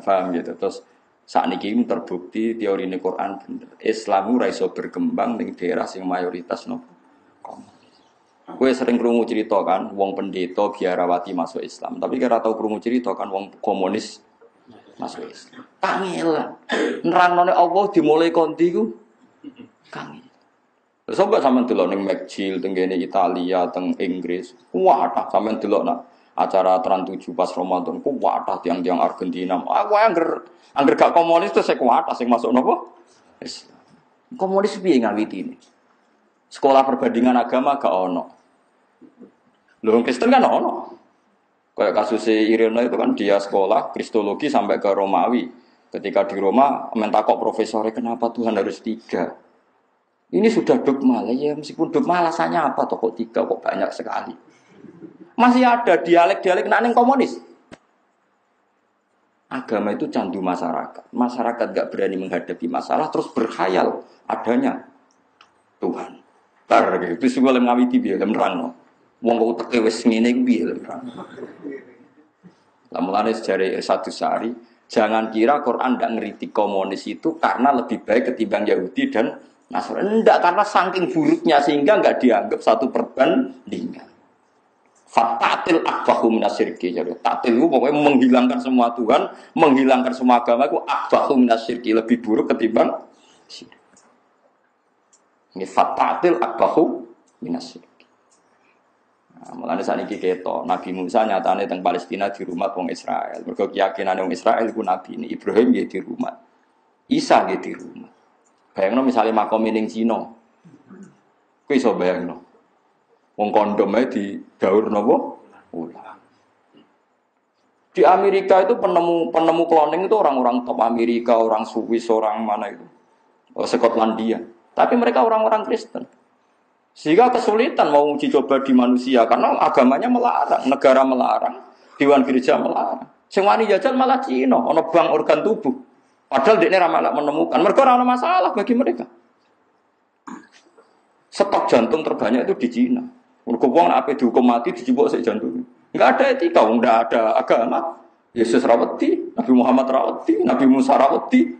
paham gitu. Terus saat terbukti teori ini Quran bener. Islam ora berkembang di daerah sing mayoritas nopo. Gue sering krungu cerita kan, wong pendeta biarawati masuk Islam. Tapi kira tahu krungu cerita kan, wong komunis masuk Islam. Kangelan. Nerangno Allah dimulai konti ku kangen. Coba sampean delok ning McGill teng Italia, teng Inggris. Wadah sampean delok nak acara Trans 7 pas Ramadan ku wadah tiang-tiang Argentina. Aku angger angger gak komunis terus saya kuatah sing masuk nopo? Islam. Komunis piye ngawiti ini? Sekolah perbandingan agama gak ono. Lho Kristen kan ono. Kayak kasus Irina itu kan dia sekolah kristologi sampai ke Romawi. Ketika di Roma mentakok profesornya kenapa Tuhan harus tiga? Ini sudah dogma lah ya meskipun dogma alasannya apa toh kok tiga kok banyak sekali. Masih ada dialek-dialek naneng komunis. Agama itu candu masyarakat. Masyarakat gak berani menghadapi masalah terus berkhayal adanya Tuhan. Tar. Terus gue lem ngawiti biar lem rano. Wong kau teke wes ngene biar lem rano. Lah mulane sejarah satu sehari, jangan kira Quran tidak ngeritik komunis itu karena lebih baik ketimbang Yahudi dan Nasrani. Enggak, karena saking buruknya sehingga enggak dianggap satu perbandingan. Fatatil akbahu minasyirki. Jadi tatil itu pokoknya menghilangkan semua Tuhan, menghilangkan semua agama itu akbahu minasyirki. Lebih buruk ketimbang Ini fatatil akbahu minasyirki. Nah, mulane saat ini kita Nabi Musa nyatane teng Palestina di rumah wong Israel. Mergo keyakinan wong Israel ku nabi ini Ibrahim ya di rumah. Isa ya di rumah. Bayangno misalnya makom ning Cina. Kuwi iso bayangno. Wong kondom di daur napa? Ulang. Di Amerika itu penemu penemu cloning itu orang-orang top Amerika, orang Swiss, orang mana itu? Oh, Skotlandia. Tapi mereka orang-orang Kristen. Sehingga kesulitan mau uji coba di manusia karena agamanya melarang, negara melarang, dewan gereja melarang. Sing wani jajal malah Cina, ono bank organ tubuh. Padahal dia ramalak menemukan. Mereka orang masalah bagi mereka. Stok jantung terbanyak itu di Cina. Mereka uang apa dihukum mati dijebok sik jantung. Enggak ada etika, enggak ada agama. Yesus rawati, Nabi Muhammad rawati, Nabi Musa rawati,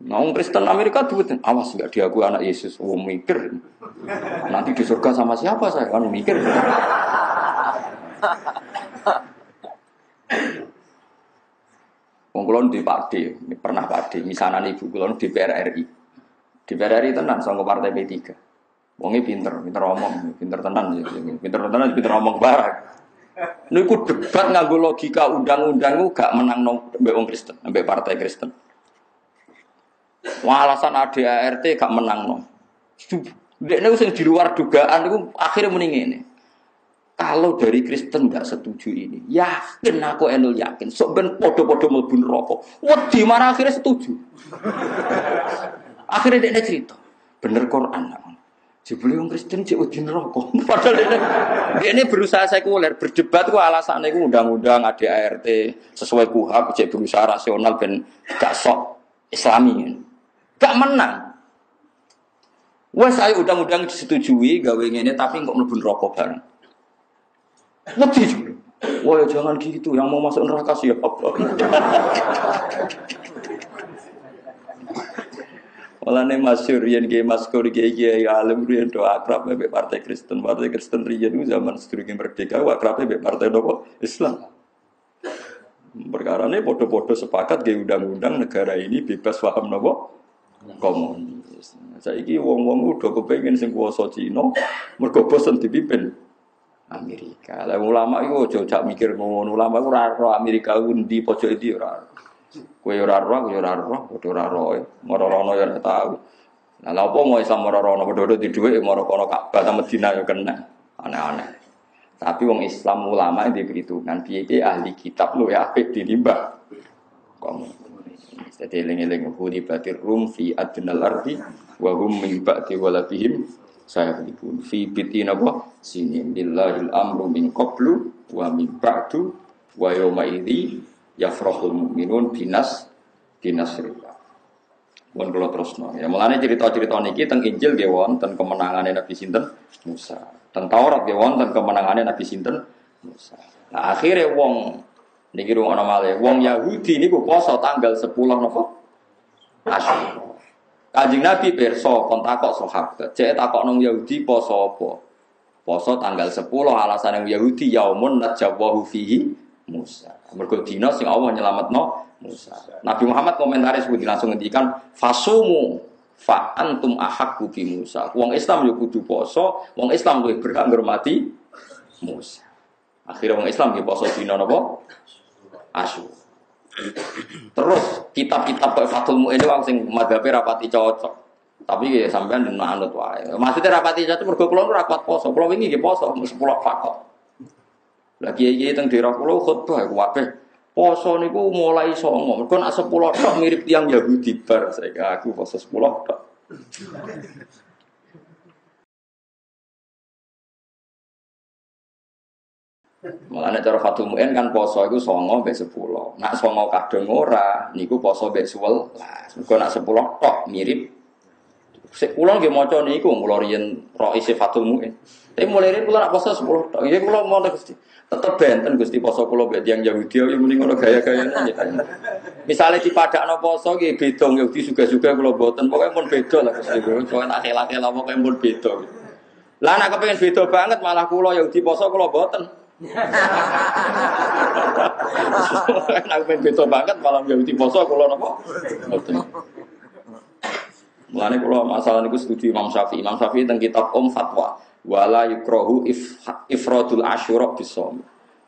Nah, Kristen Amerika tuh awas nggak diakui anak Yesus. Oh mikir, nanti di surga sama siapa saya kan mikir. Wong kulon di Pakde, pernah Pakde, misalnya ibu kulon di PRRI. Di PRRI tenan sama partai P3. Wongnya pinter, pinter omong, pinter tenan, pinter tenan, pinter omong barang. Niku debat nganggo logika undang-undang gak menang mbek wong Kristen, mbek partai Kristen. Alasan ADART gak menang no. Dia ini di luar dugaan itu akhirnya mending ini. Kalau dari Kristen nggak setuju ini, yakin aku enul yakin. Sok ben podo-podo melbun rokok. Wah, di mana akhirnya setuju? akhirnya dia cerita, bener Quran. Jebule wong Kristen cek udin rokok. Padahal dia ini berusaha sekuler, berdebat ku alasannya ku undang-undang ADART sesuai kuhab cek berusaha rasional ben gak sok Islami. Gak menang. Wes ayo undang-undang disetujui gawe ini tapi kok mlebu rokok bareng. Wedi juga. Wah ya jangan gitu, yang mau masuk neraka siapa? Malah nih Mas Rian Kiai Mas Kori Kiai Kiai Alim Rian doa akrab be Partai Kristen, Partai Kristen itu zaman sedurunge merdeka, akrab be Partai Dopo Islam. Perkara ini podo-podo sepakat gaya undang-undang negara ini bebas paham nopo komunis. Saiki wong-wong udah kepengen sing kuasa Cina, mergo bosen dipimpin Amerika. Lah ulama iku aja mikir ngono. Ulama iku ora Amerika ndi pojok iki ora. Kowe ora ro, kowe ora ro, padha ora ro. Moro-rono ya ora tau. Lah lha mau Islam moro-rono padha di dhuwit moro kono Ka'bah ta Madinah ya kena. Aneh-aneh. Tapi wong Islam ulama itu perhitungan piye ahli kitab lu ya apik dinimbang. Kamu jadi eling-eling batir rum fi adnal ardi wa hum min ba'di saya pun fi biti napa sini billahil amru min qablu wa min ba'du wa yawma idzi yafrahul mu'minun binas binasrillah. Pun kula terusno. Ya mulane cerita-cerita niki teng Injil nggih wonten kemenangane Nabi sinten Musa. Teng Taurat nggih wonten kemenangane Nabi sinten Musa. Nah akhirnya wong Niki rungokno malih. Wong Yahudi niku poso tanggal 10 napa? Asyura. Kanjeng Nabi pirsa kon takok sahabat. Cek takok nang Yahudi poso apa? Poso tanggal 10 alasan yang Yahudi yaumun najawahu fihi Musa. Mergo dina sing Allah nyelametno Musa. Nabi Muhammad komentaris budi langsung ngendikan fasumu fa antum ahakku bi Musa. Wong Islam yo kudu poso, wong Islam luwih berhak ngurmati Musa. Akhirnya wong Islam nggih poso dina napa? Asyura. Terus kitab-kitab kayak Fathul Mu'in wong sing madhabe rapati cocok. Tapi ya sampean den manut wae. Maksudnya rapati cocok mergo kula ora kuat poso. Kula wingi nggih poso 10 fakot. Lagi iki teng daerah kula khotbah kabeh. Poso niku mulai songo. Mergo nek 10 tok mirip tiang Yahudi bar saya aku poso 10 tok. Mulane cara Fathul Muin kan poso iku songo mbek 10. Nak songo kadung ora niku poso mbek 11. Mergo nak 10 tok mirip Sik kula nggih maca niku kula riyen ro isi Fathul Muin. Tapi mulai ini kula nak poso 10 tok. Nggih kula mau Gusti. Tetep benten Gusti poso kula mbek tiyang Yahudi ya muni ngono gaya-gayane nggih. Misale dipadakno poso nggih beda Yahudi juga-juga kula boten. Pokoke pun beda lah Gusti. Pokoke nak kelak-kelak pokoke pun beda. Lah nak kepengin beda banget malah kula Yahudi poso kula boten. Aku pengen beto banget malam Yahudi poso kalau nopo. Mulane kalau masalah niku setuju Imam Syafi'i. Imam Syafi'i tentang kitab Om Fatwa. Wala yukrohu if, ifrodul asyura bisom.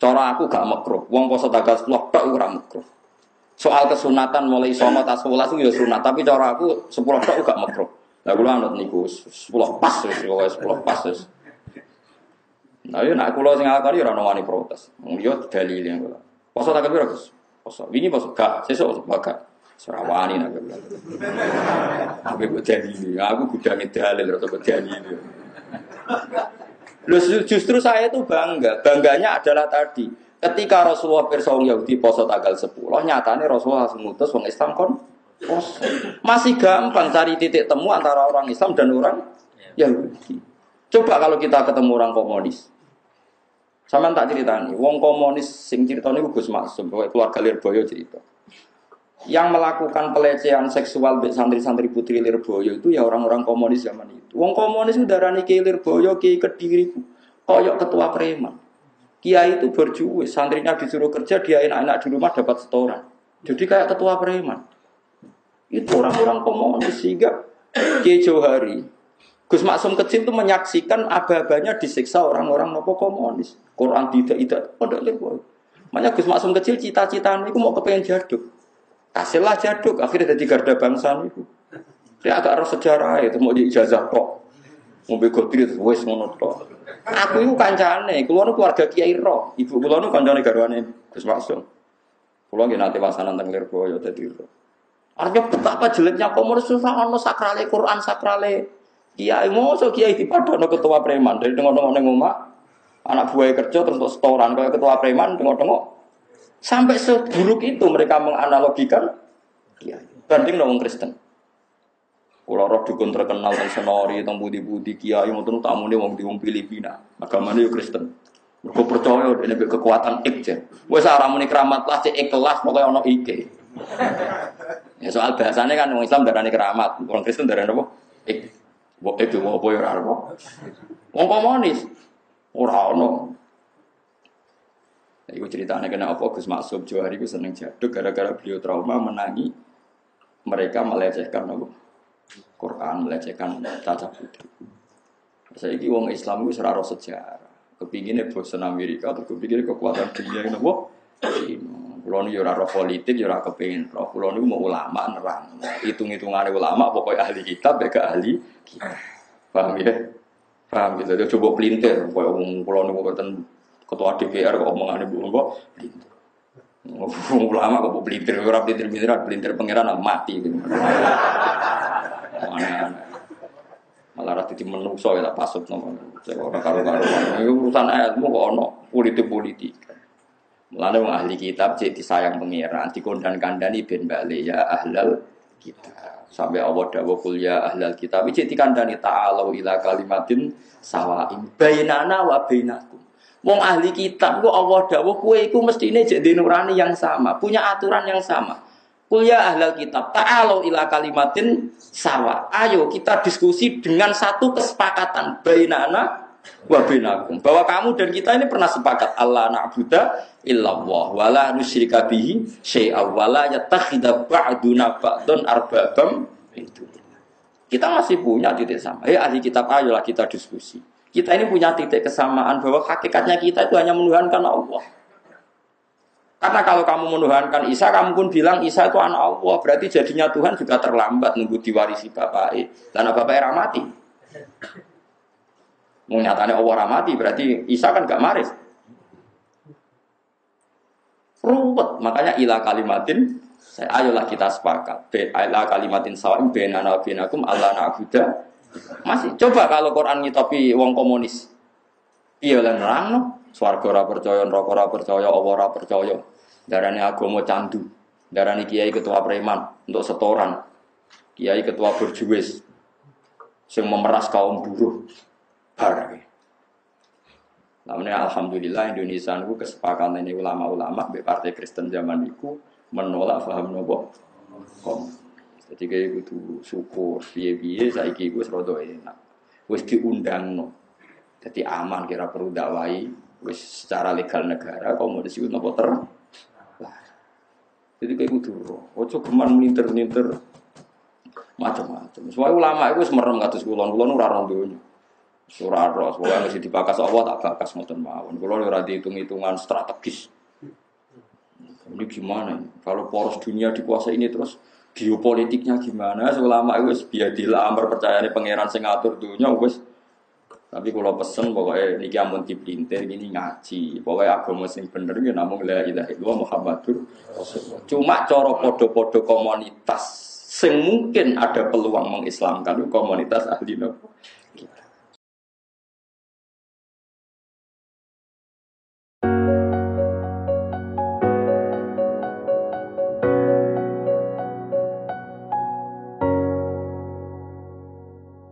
Cara aku gak makruh. Wong poso tanggal 10 tok ora makruh. Soal kesunatan mulai sono tas 11 itu ya sunat, tapi cara aku 10 tok gak makruh. Lah kula anut niku 10 pas wis 10 pas wis. Nah, yo nak kula sing ngakoni ora ono wani protes. Yo dalil yang kula. Poso tak kira Gus. Poso. Wingi poso gak, sesuk bakal. Ora wani nak kula. Aku kok dalil. Aku gudange dalil ora kok dalil. Justru saya itu bangga. Bangganya adalah tadi. Ketika Rasulullah pirsa Yahudi poso tanggal 10, nyatanya Rasulullah langsung wong Islam kon poso. Masih gampang cari titik temu antara orang Islam dan orang Yahudi. Coba kalau kita ketemu orang komunis. Sama tak ceritani, wong komunis sing ceritanya Gus Maksum, keluarga Lirboyo cerita. Yang melakukan pelecehan seksual santri-santri putri Lirboyo itu ya orang-orang komunis zaman itu. Wong komunis udah rani ke Lirboyo, ke Kediri, koyok ketua preman. Kiai itu berjuang, santrinya disuruh kerja, dia enak-enak di rumah dapat setoran. Jadi kayak ketua preman. Itu orang-orang komunis sehingga Kiai Johari Gus Maksum kecil itu menyaksikan aba-abanya disiksa orang-orang nopo komunis. Quran tidak tidak pondok lirboy. Makanya Gus Maksum kecil cita-citanya itu mau kepengen jaduk. Hasillah jaduk, akhirnya jadi garda bangsa itu. Dia agak harus sejarah itu mau ijazah kok. Mau bego diri terus wes ngono tok. Aku itu kancane, keluar keluarga Kiai Roh. Ibu kula nu kancane garwane Gus Maksum. Kula nggih nate pasanan teng Lirboyo dadi roh. Artinya betapa jeleknya komunis susah ono sakrale Quran sakrale Kiai ngoso kiai dipadono ketua preman dari tengok-tengok neng omah. Anak buah kerja terus setoran kayak ketua preman tengok-tengok. Sampai seburuk itu mereka menganalogikan kiai. Banding dong Kristen. Kalau roh dukun terkenal tentang senori, tentang budi-budi kiai, mau tamu nih wong di wong Filipina. Agamanya yo Kristen. Mereka percaya ini kekuatan ik je. Wes muni keramat lah, cek ikhlas pokoknya ono ike. Ya soal bahasanya kan orang Islam darah keramat, orang Kristen darah apa? Ik. Mbok itu mau apa ya ono. Wong komunis ora ono. Iku ceritanya kena apa Gus Maksum Johari ku seneng jaduk gara-gara beliau trauma menangi mereka melecehkan apa? Quran melecehkan cacat putri. Saya ini wong Islam itu seraro sejarah. Kepinginnya bosan Amerika, atau kepinginnya kekuatan dunia ini apa? Kulo nu ora roh politik, ora kepengin roh. Kulo nu mau ulama nerang. Hitung-hitungane ulama pokoknya ahli kitab ya ahli kitab. Paham ya? Paham gitu. Dia coba pelintir. Umum kulo nu ketua DPR kok omongane bu kok pelintir. Ulama kok pelintir, ora pelintir-pelintir, pelintir pangeran mati gitu. Malah rati di menungso ya tak pasut nomor. Orang karo-karo. Urusan ayatmu kok ono politik-politik. Mulane wong ahli kitab jadi sayang pengiran, dikondan kandani ben bali ya ahlal kitab. Sampai Allah dawuh kul ya ahlal kitab jadi kandani ta'alu ila kalimatin sawain bainana wa bainakum. Wong ahli kitab ku Allah dawuh kowe iku mestine jadi nurani yang sama, punya aturan yang sama. Kuliah ya ahlal kitab, ta'alu ila kalimatin sawa. Ayo kita diskusi dengan satu kesepakatan bainana wa bainakum. Bahwa kamu dan kita ini pernah sepakat Allah na'budu illallah wa la nusyrika bihi syai'a wa la yattakhidha ba'duna ba'dun arbabam itu. Kita masih punya titik sama. Eh ahli kitab ayolah kita diskusi. Kita ini punya titik kesamaan bahwa hakikatnya kita itu hanya menuhankan Allah. Karena kalau kamu menuhankan Isa, kamu pun bilang Isa itu anak Allah. Berarti jadinya Tuhan juga terlambat nunggu diwarisi. Karena Bapak era mati. Menyatakan Allah ramati, berarti Isa kan gak maris. Ruwet, makanya ilah kalimatin ayolah kita sepakat. Ilah kalimatin sawim benana binakum Allah na'budah masih coba kalau Quran tapi wong komunis. Iya lah nerang no. Swarga ora percaya, neraka ora percaya, Allah ora percaya. Darane agama candu. Darane kiai ketua preman untuk setoran. Kiai ketua berjuwis sing memeras kaum buruh. Barang. Namanya Alhamdulillah Indonesia itu kesepakatan ini ulama-ulama di Partai Kristen zaman itu menolak paham nopo kom. Jadi kayak gitu syukur, biye-biye saya gue serodo enak. Wes diundang no. Jadi aman kira perlu dakwai. Wes secara legal negara mau disebut nopo ter. Jadi kayak gitu. Ojo keman melintir-melintir macam-macam. Semua ulama itu semerem kados kulon, kulon ora rondo. Surah Ros, pokoknya masih dibakas Allah tak bakas ngoten mawon. Kalau ora dihitung-hitungan strategis. Ini gimana? Kalau poros dunia dikuasai ini terus geopolitiknya gimana? Selama itu biadilah percaya ini pangeran sing ngatur dunia tapi kalau pesen pokoknya ini amun dipinter ini ngaji. Pokoknya agama sing bener ya namun la ilaha illallah muhammadur cuma coro podo-podo komunitas sing mungkin ada peluang mengislamkan komunitas ahli nopo